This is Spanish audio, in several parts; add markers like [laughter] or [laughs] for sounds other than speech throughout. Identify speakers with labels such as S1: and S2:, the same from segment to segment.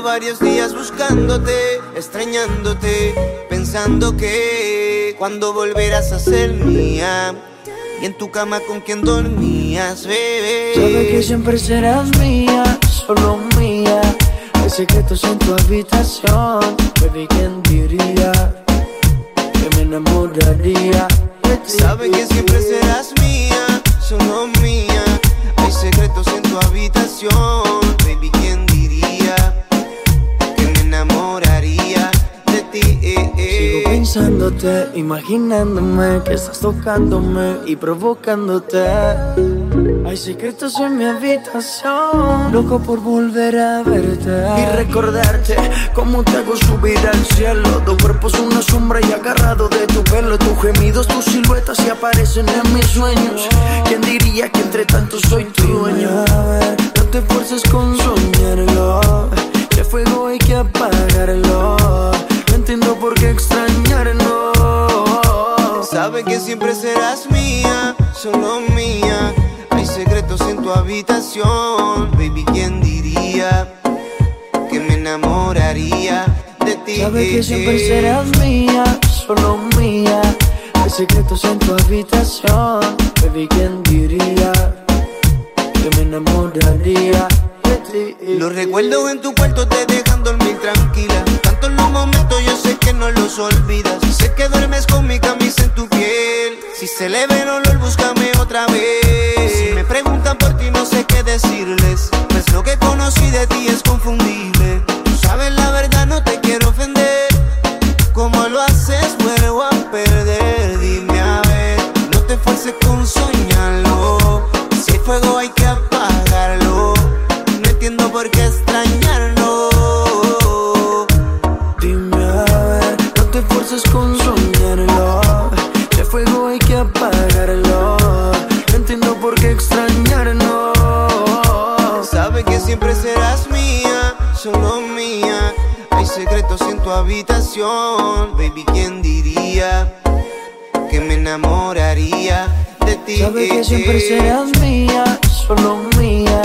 S1: Llevo varios días buscándote, extrañándote, pensando que cuando volverás a ser mía. Y en tu cama con quien dormías, bebé.
S2: Sabes que siempre serás mía, solo mía. Hay secretos en tu habitación, baby, ¿quién diría? Que me enamoraría de ti.
S1: Sabe que siempre serás mía, solo mía. Hay secretos en tu habitación,
S2: Pensándote, imaginándome que estás tocándome y provocándote. Hay secretos en mi habitación, loco por volver a verte y recordarte cómo te hago subir al cielo. Tu cuerpo es una sombra y agarrado de tu pelo, tus gemidos, tus siluetas se aparecen en mis sueños. ¿Quién diría que entre tanto soy tu dueño? A ver, no te esfuerces con soñarlo, que fuego hay que apagarlo.
S1: Sabe que siempre serás mía, solo mía. Hay secretos en tu habitación, baby, ¿quién diría? Que me enamoraría de ti.
S2: Sabes que siempre serás mía, solo mía. Hay secretos en tu habitación, baby, ¿quién diría? Que me enamoraría de ti.
S1: Los recuerdos en tu cuarto te dejan dormir tranquila. Tanto en los momentos yo sé que no los olvidas. Se le ve el olor, búscame otra vez. Si me preguntan por ti, no sé qué decirles. Pues lo que conocí de ti es confundible. Tú sabes la verdad, no te quiero ofender. Como lo haces, vuelvo a perder. Dime a ver, no te esfuerces con soñarlo. Si hay fuego, hay que apagarlo. No entiendo por qué extrañarlo.
S2: Dime a ver, no te esfuerces con soñarlo. Fuego hay que apagarlo. No entiendo por qué extrañarlo.
S1: Sabe que siempre serás mía, solo mía. Hay secretos en tu habitación, baby, ¿quién diría? Que me enamoraría de ti.
S2: Sabes que siempre serás mía, solo mía.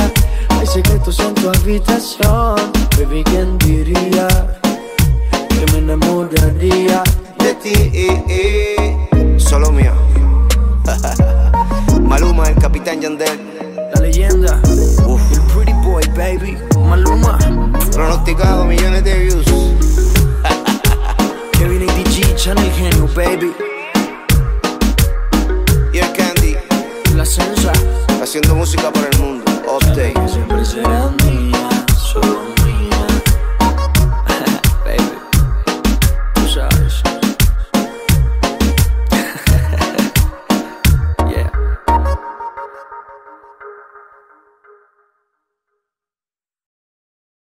S2: Hay secretos en tu habitación, baby,
S1: mío. [laughs] Maluma, el capitán Yandel.
S2: La leyenda, el pretty boy, baby, Maluma.
S1: Pronosticado millones de views. [laughs]
S2: Kevin ADG, Channel Genio, baby.
S1: Y el Candy,
S2: La sensa,
S1: haciendo música para el mundo. Update.
S2: siempre serás mía.